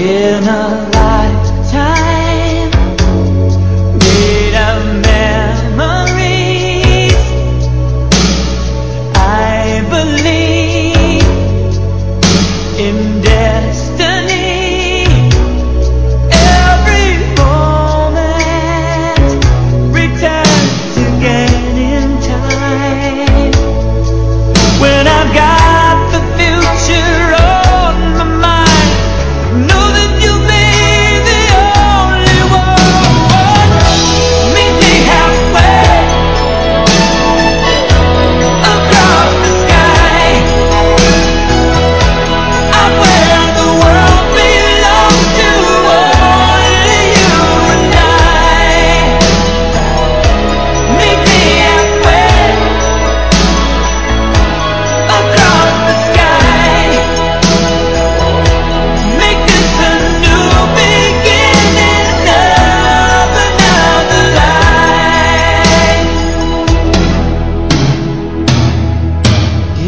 in a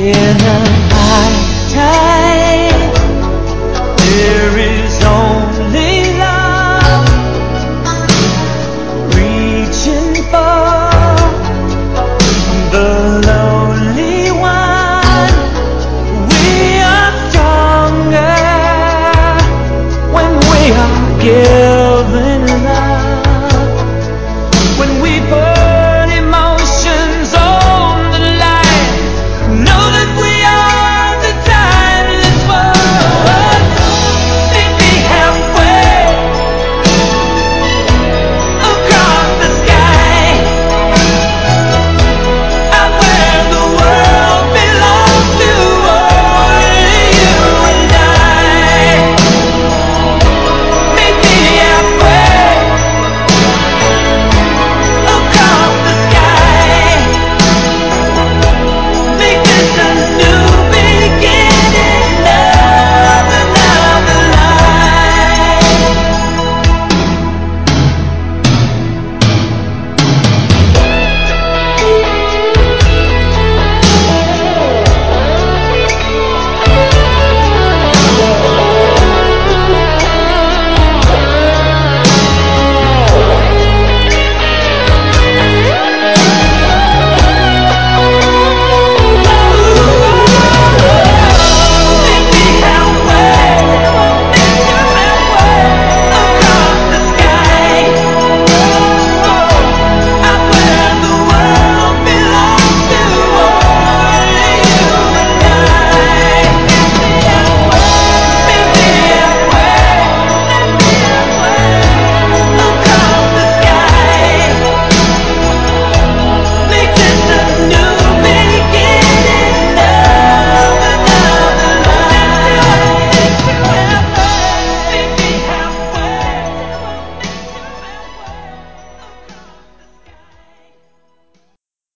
yeah.